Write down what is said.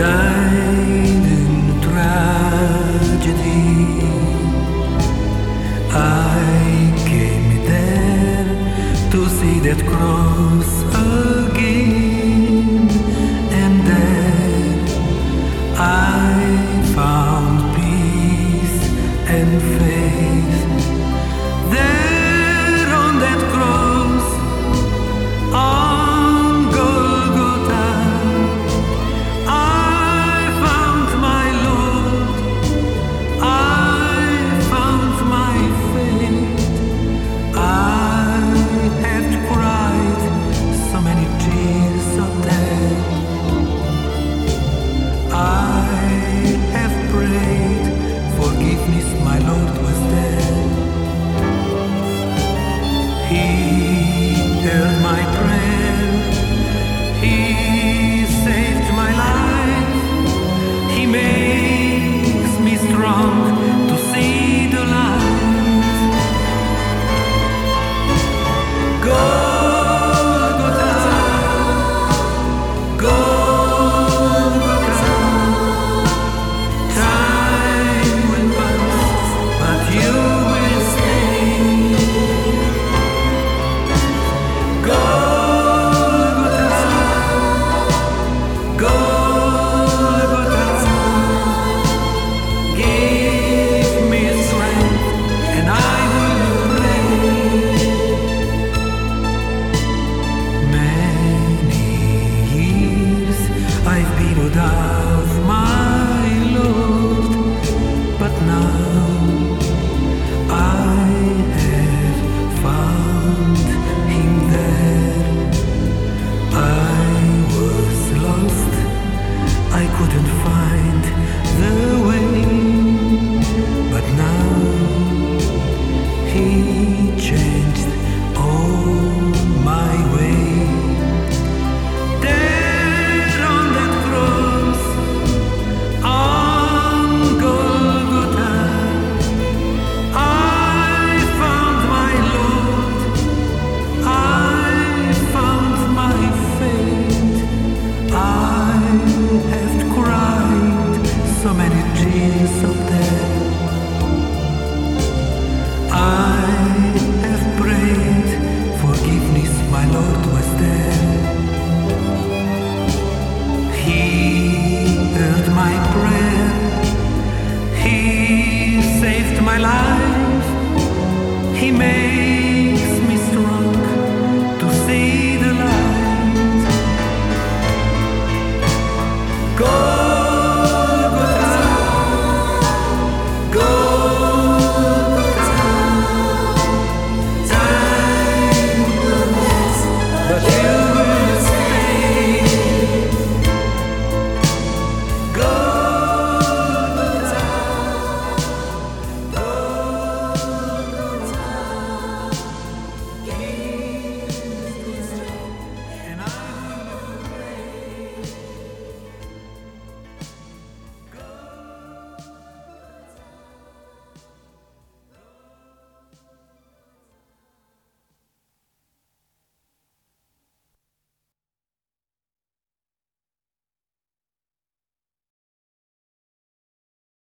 died in tragedy. I came there to see that cross again, and there I found peace and faith. feet of my five people down. so many dreams of there. I have prayed, forgiveness, my Lord was there. He heard my prayer, He saved my life, He made But you